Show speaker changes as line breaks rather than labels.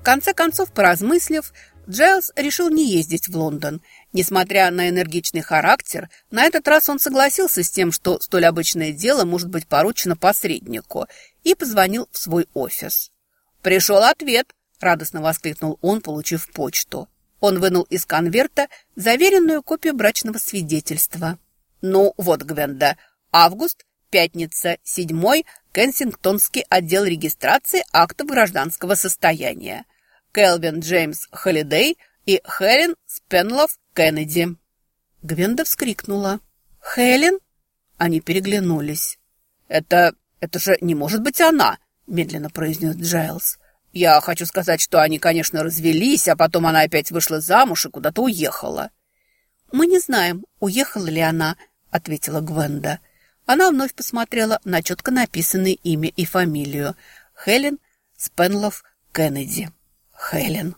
В конце концов, поразмыслив, Джайлз решил не ездить в Лондон. Несмотря на энергичный характер, на этот раз он согласился с тем, что столь обычное дело может быть поручено посреднику, и позвонил в свой офис. «Пришел ответ!» – радостно воскликнул он, получив почту. Он вынул из конверта заверенную копию брачного свидетельства. «Ну вот, Гвенда, август, пятница, седьмой, Кенсингтонский отдел регистрации актов гражданского состояния. Келвин Джеймс Холидей и Хелен Спенлов Кеннеди. Гвенда вскрикнула. «Хелен?» Они переглянулись. «Это... это же не может быть она!» медленно произнес Джайлз. «Я хочу сказать, что они, конечно, развелись, а потом она опять вышла замуж и куда-то уехала». «Мы не знаем, уехала ли она», — ответила Гвенда. Она вновь посмотрела на четко написанное имя и фамилию. Хелен Спенлов Кеннеди. Хелен.